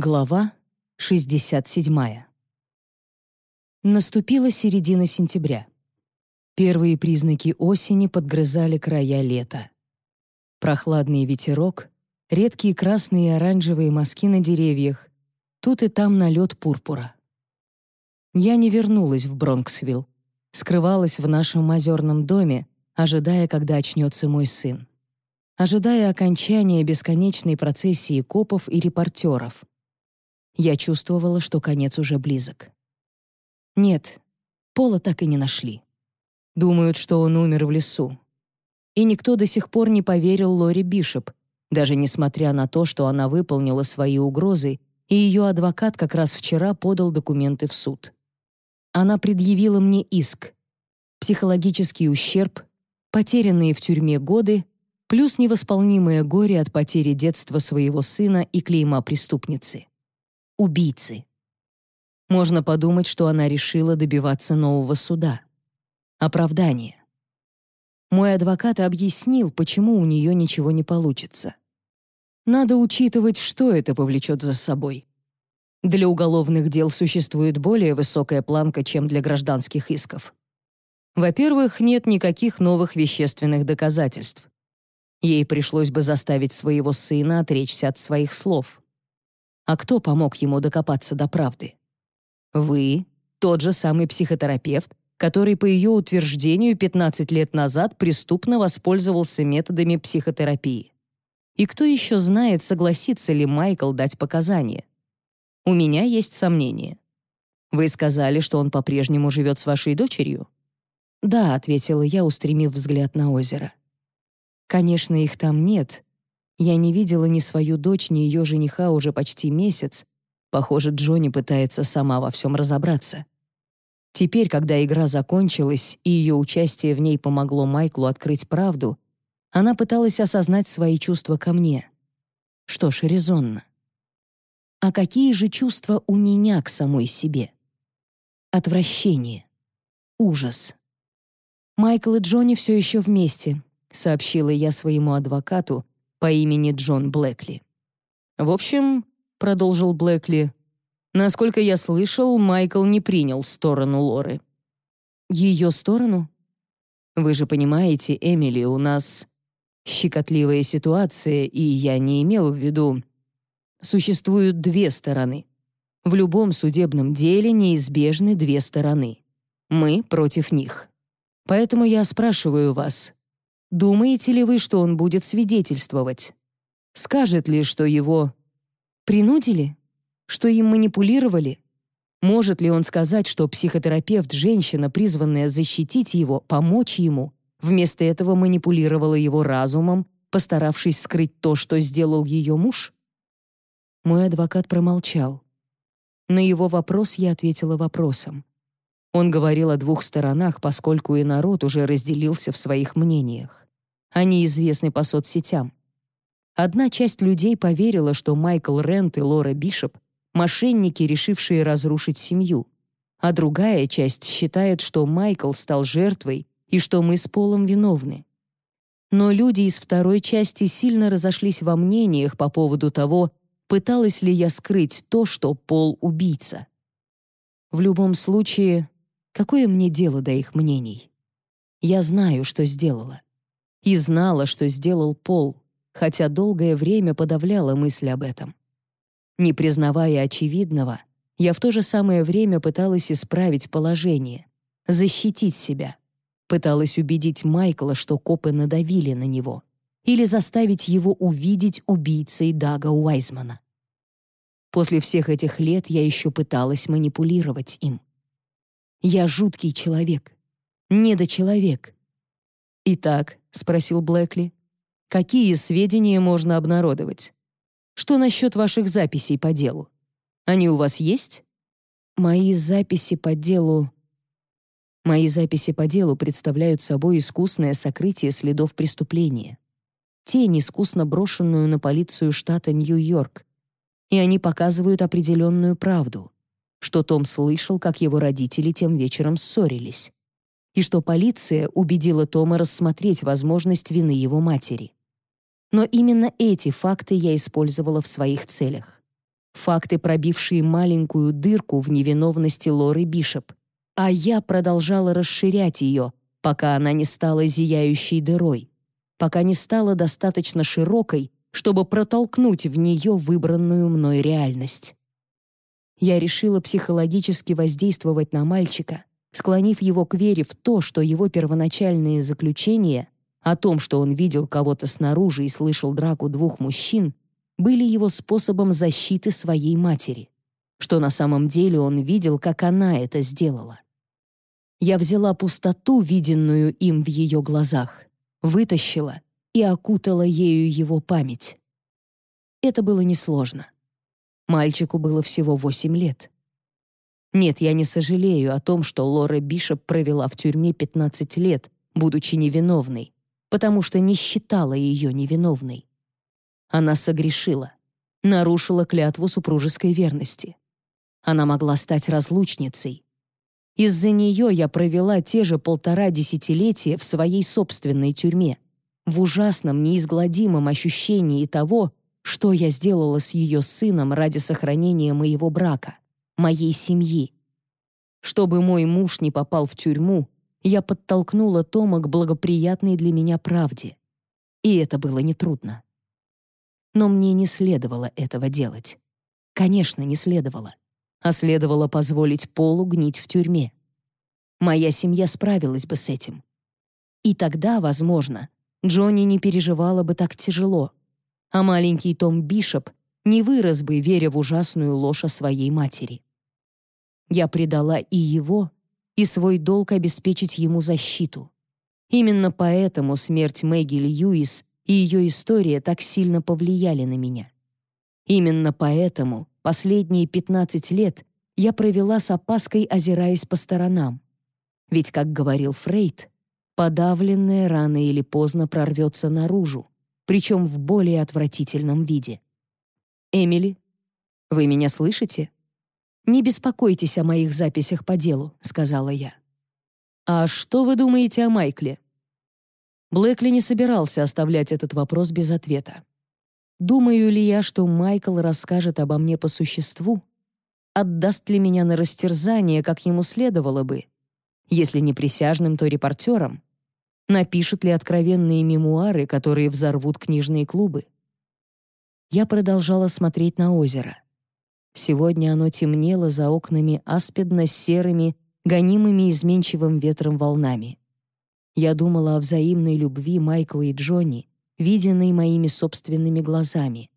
Глава 67. Наступила середина сентября. Первые признаки осени подгрызали края лета. Прохладный ветерок, редкие красные и оранжевые мазки на деревьях, тут и там налет пурпура. Я не вернулась в Бронксвилл, скрывалась в нашем озерном доме, ожидая, когда очнется мой сын. Ожидая окончания бесконечной процессии копов и репортеров — я чувствовала, что конец уже близок. Нет, Пола так и не нашли. Думают, что он умер в лесу. И никто до сих пор не поверил Лори Бишоп, даже несмотря на то, что она выполнила свои угрозы, и ее адвокат как раз вчера подал документы в суд. Она предъявила мне иск. Психологический ущерб, потерянные в тюрьме годы, плюс невосполнимое горе от потери детства своего сына и клейма преступницы убийцы. Можно подумать, что она решила добиваться нового суда. Оправдание. Мой адвокат объяснил, почему у нее ничего не получится. Надо учитывать, что это повлечет за собой. Для уголовных дел существует более высокая планка, чем для гражданских исков. Во-первых, нет никаких новых вещественных доказательств. Ей пришлось бы заставить своего сына отречься от своих слов. А кто помог ему докопаться до правды? Вы, тот же самый психотерапевт, который, по ее утверждению, 15 лет назад преступно воспользовался методами психотерапии. И кто еще знает, согласится ли Майкл дать показания? У меня есть сомнения. Вы сказали, что он по-прежнему живет с вашей дочерью? Да, ответила я, устремив взгляд на озеро. Конечно, их там нет, я не видела ни свою дочь, ни ее жениха уже почти месяц. Похоже, Джонни пытается сама во всем разобраться. Теперь, когда игра закончилась и ее участие в ней помогло Майклу открыть правду, она пыталась осознать свои чувства ко мне. Что ж, резонно. А какие же чувства у меня к самой себе? Отвращение. Ужас. Майкл и Джонни все еще вместе, сообщила я своему адвокату, по имени Джон Блэкли. «В общем», — продолжил Блэкли, «насколько я слышал, Майкл не принял сторону Лоры». «Ее сторону?» «Вы же понимаете, Эмили, у нас щекотливая ситуация, и я не имел в виду...» Существуют две стороны. В любом судебном деле неизбежны две стороны. Мы против них. Поэтому я спрашиваю вас, Думаете ли вы, что он будет свидетельствовать? Скажет ли, что его принудили? Что им манипулировали? Может ли он сказать, что психотерапевт, женщина, призванная защитить его, помочь ему, вместо этого манипулировала его разумом, постаравшись скрыть то, что сделал ее муж? Мой адвокат промолчал. На его вопрос я ответила вопросом. Он говорил о двух сторонах, поскольку и народ уже разделился в своих мнениях. Они известны по соцсетям. Одна часть людей поверила, что Майкл Рент и Лора Бишоп — мошенники, решившие разрушить семью, а другая часть считает, что Майкл стал жертвой и что мы с Полом виновны. Но люди из второй части сильно разошлись во мнениях по поводу того, пыталась ли я скрыть то, что Пол — убийца. В любом случае, Какое мне дело до их мнений? Я знаю, что сделала. И знала, что сделал Пол, хотя долгое время подавляла мысль об этом. Не признавая очевидного, я в то же самое время пыталась исправить положение, защитить себя. Пыталась убедить Майкла, что копы надавили на него, или заставить его увидеть убийцей Дага Уайзмана. После всех этих лет я еще пыталась манипулировать им. Я жуткий человек. Недочеловек. «Итак», — спросил Блэкли, — «какие сведения можно обнародовать? Что насчет ваших записей по делу? Они у вас есть?» «Мои записи по делу...» Мои записи по делу представляют собой искусное сокрытие следов преступления. Тень, искусно брошенную на полицию штата Нью-Йорк. И они показывают определенную правду что Том слышал, как его родители тем вечером ссорились, и что полиция убедила Тома рассмотреть возможность вины его матери. Но именно эти факты я использовала в своих целях. Факты, пробившие маленькую дырку в невиновности Лоры Бишоп. А я продолжала расширять ее, пока она не стала зияющей дырой, пока не стала достаточно широкой, чтобы протолкнуть в нее выбранную мной реальность. Я решила психологически воздействовать на мальчика, склонив его к вере в то, что его первоначальные заключения о том, что он видел кого-то снаружи и слышал драку двух мужчин, были его способом защиты своей матери, что на самом деле он видел, как она это сделала. Я взяла пустоту, виденную им в ее глазах, вытащила и окутала ею его память. Это было несложно. Мальчику было всего восемь лет. Нет, я не сожалею о том, что Лора Бишоп провела в тюрьме 15 лет, будучи невиновной, потому что не считала ее невиновной. Она согрешила, нарушила клятву супружеской верности. Она могла стать разлучницей. Из-за нее я провела те же полтора десятилетия в своей собственной тюрьме, в ужасном, неизгладимом ощущении того, что я сделала с ее сыном ради сохранения моего брака, моей семьи. Чтобы мой муж не попал в тюрьму, я подтолкнула Тома к благоприятной для меня правде. И это было нетрудно. Но мне не следовало этого делать. Конечно, не следовало. А следовало позволить Полу гнить в тюрьме. Моя семья справилась бы с этим. И тогда, возможно, Джонни не переживала бы так тяжело, а маленький Том Бишоп не вырос бы, веря в ужасную ложь о своей матери. Я предала и его, и свой долг обеспечить ему защиту. Именно поэтому смерть Мэгги Льюис и ее история так сильно повлияли на меня. Именно поэтому последние 15 лет я провела с опаской, озираясь по сторонам. Ведь, как говорил Фрейд, подавленное рано или поздно прорвется наружу, причем в более отвратительном виде. «Эмили, вы меня слышите?» «Не беспокойтесь о моих записях по делу», — сказала я. «А что вы думаете о Майкле?» Блэкли не собирался оставлять этот вопрос без ответа. Думаю ли я, что Майкл расскажет обо мне по существу? Отдаст ли меня на растерзание, как ему следовало бы? Если не присяжным, то репортером. Напишет ли откровенные мемуары, которые взорвут книжные клубы? Я продолжала смотреть на озеро. Сегодня оно темнело за окнами аспидно-серыми, гонимыми изменчивым ветром волнами. Я думала о взаимной любви Майкла и Джонни, виденной моими собственными глазами.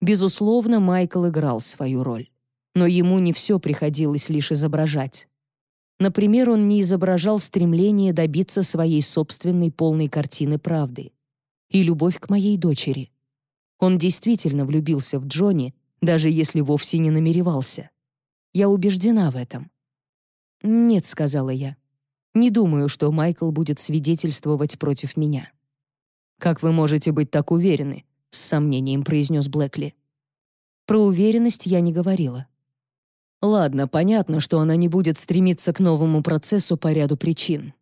Безусловно, Майкл играл свою роль. Но ему не все приходилось лишь изображать. Например, он не изображал стремление добиться своей собственной полной картины правды. И любовь к моей дочери. Он действительно влюбился в Джонни, даже если вовсе не намеревался. Я убеждена в этом. «Нет», — сказала я. «Не думаю, что Майкл будет свидетельствовать против меня». «Как вы можете быть так уверены?» — с сомнением произнес Блэкли. Про уверенность я не говорила. Ладно, понятно, что она не будет стремиться к новому процессу по ряду причин.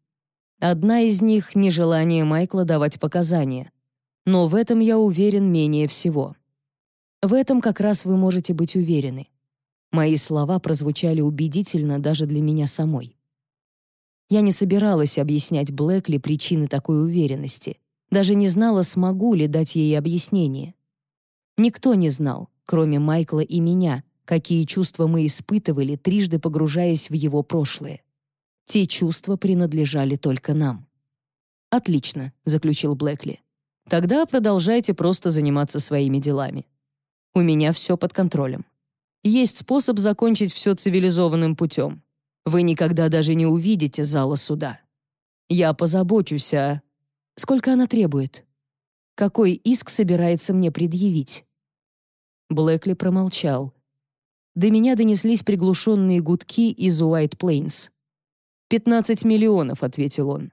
Одна из них — нежелание Майкла давать показания. Но в этом я уверен менее всего. В этом как раз вы можете быть уверены. Мои слова прозвучали убедительно даже для меня самой. Я не собиралась объяснять Блэкли причины такой уверенности, даже не знала, смогу ли дать ей объяснение. Никто не знал, кроме Майкла и меня, какие чувства мы испытывали, трижды погружаясь в его прошлое. Те чувства принадлежали только нам. «Отлично», — заключил Блэкли. «Тогда продолжайте просто заниматься своими делами. У меня все под контролем. Есть способ закончить все цивилизованным путем. Вы никогда даже не увидите зала суда. Я позабочусь о... Сколько она требует? Какой иск собирается мне предъявить?» Блэкли промолчал. До меня донеслись приглушенные гудки из Уайт Плейнс. «Пятнадцать миллионов», — ответил он.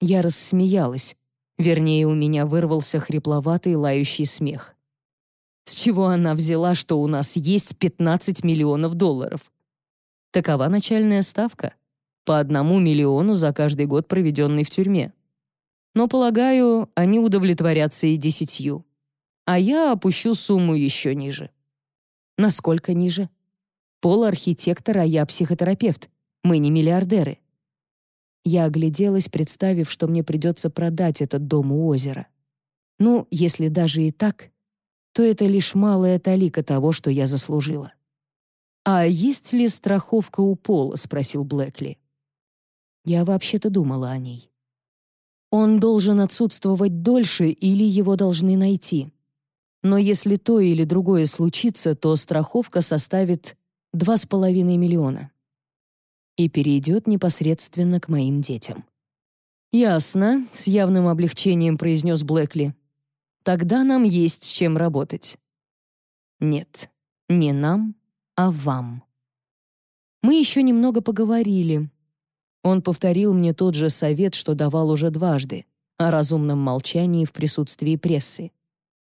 Я рассмеялась. Вернее, у меня вырвался хрипловатый лающий смех. С чего она взяла, что у нас есть 15 миллионов долларов? Такова начальная ставка. По одному миллиону за каждый год, проведенный в тюрьме. Но, полагаю, они удовлетворятся и десятью. А я опущу сумму еще ниже. Насколько ниже? Пол архитектор, а я психотерапевт. Мы не миллиардеры. Я огляделась, представив, что мне придется продать этот дом у озера. Ну, если даже и так, то это лишь малая талика того, что я заслужила. «А есть ли страховка у Пола?» — спросил Блэкли. Я вообще-то думала о ней. Он должен отсутствовать дольше или его должны найти. Но если то или другое случится, то страховка составит 2,5 миллиона. И перейдет непосредственно к моим детям. «Ясно», — с явным облегчением произнес Блэкли. «Тогда нам есть с чем работать». «Нет, не нам, а вам». Мы еще немного поговорили. Он повторил мне тот же совет, что давал уже дважды, о разумном молчании в присутствии прессы.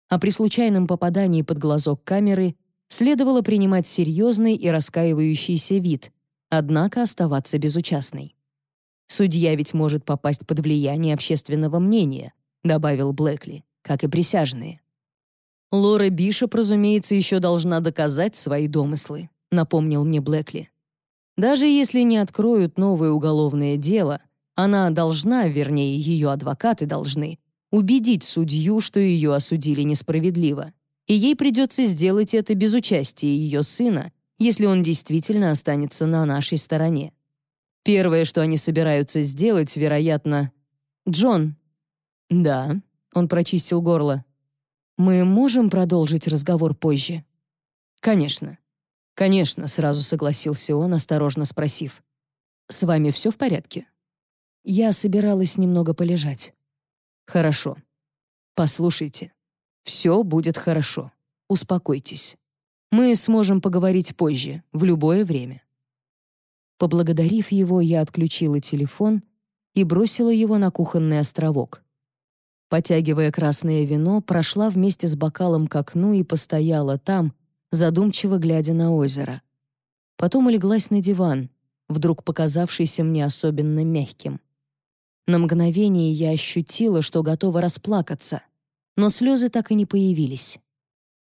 А при случайном попадании под глазок камеры следовало принимать серьезный и раскаивающийся вид, однако оставаться безучастной. «Судья ведь может попасть под влияние общественного мнения», добавил Блэкли, как и присяжные. «Лора Бишоп, разумеется, еще должна доказать свои домыслы», напомнил мне Блэкли. «Даже если не откроют новое уголовное дело, она должна, вернее, ее адвокаты должны, убедить судью, что ее осудили несправедливо и ей придется сделать это без участия ее сына, если он действительно останется на нашей стороне. Первое, что они собираются сделать, вероятно... «Джон». «Да», — он прочистил горло. «Мы можем продолжить разговор позже?» «Конечно». «Конечно», — сразу согласился он, осторожно спросив. «С вами все в порядке?» Я собиралась немного полежать. «Хорошо. Послушайте, все будет хорошо. Успокойтесь. Мы сможем поговорить позже, в любое время». Поблагодарив его, я отключила телефон и бросила его на кухонный островок. Потягивая красное вино, прошла вместе с бокалом к окну и постояла там, задумчиво глядя на озеро. Потом улеглась на диван, вдруг показавшийся мне особенно мягким. На мгновение я ощутила, что готова расплакаться — но слезы так и не появились.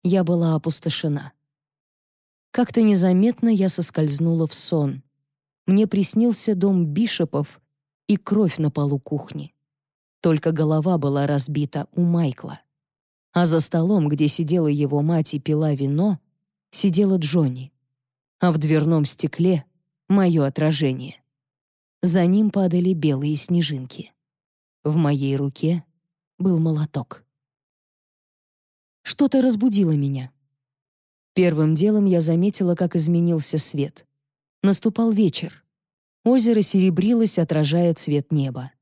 Я была опустошена. Как-то незаметно я соскользнула в сон. Мне приснился дом бишопов и кровь на полу кухни. Только голова была разбита у Майкла. А за столом, где сидела его мать и пила вино, сидела Джонни. А в дверном стекле — мое отражение. За ним падали белые снежинки. В моей руке был молоток. Что-то разбудило меня. Первым делом я заметила, как изменился свет. Наступал вечер. Озеро серебрилось, отражая цвет неба.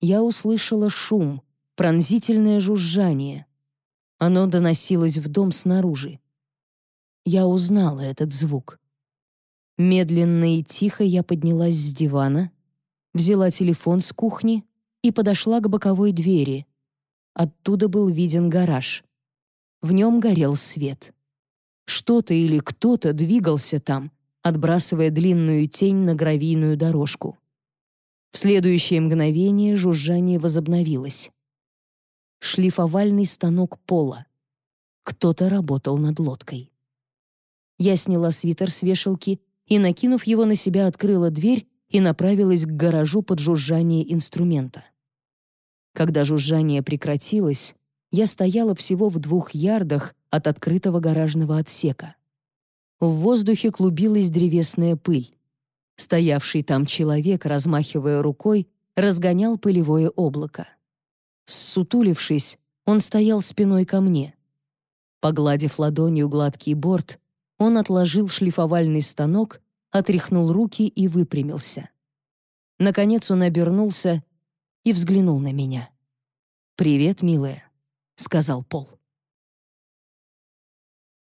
Я услышала шум, пронзительное жужжание. Оно доносилось в дом снаружи. Я узнала этот звук. Медленно и тихо я поднялась с дивана, взяла телефон с кухни и подошла к боковой двери. Оттуда был виден гараж. В нем горел свет. Что-то или кто-то двигался там, отбрасывая длинную тень на гравийную дорожку. В следующее мгновение жужжание возобновилось. Шлифовальный станок пола. Кто-то работал над лодкой. Я сняла свитер с вешалки и, накинув его на себя, открыла дверь и направилась к гаражу под жужжание инструмента. Когда жужжание прекратилось, я стояла всего в двух ярдах от открытого гаражного отсека. В воздухе клубилась древесная пыль. Стоявший там человек, размахивая рукой, разгонял пылевое облако. Ссутулившись, он стоял спиной ко мне. Погладив ладонью гладкий борт, он отложил шлифовальный станок, отряхнул руки и выпрямился. Наконец он обернулся и взглянул на меня. «Привет, милая» сказал Пол.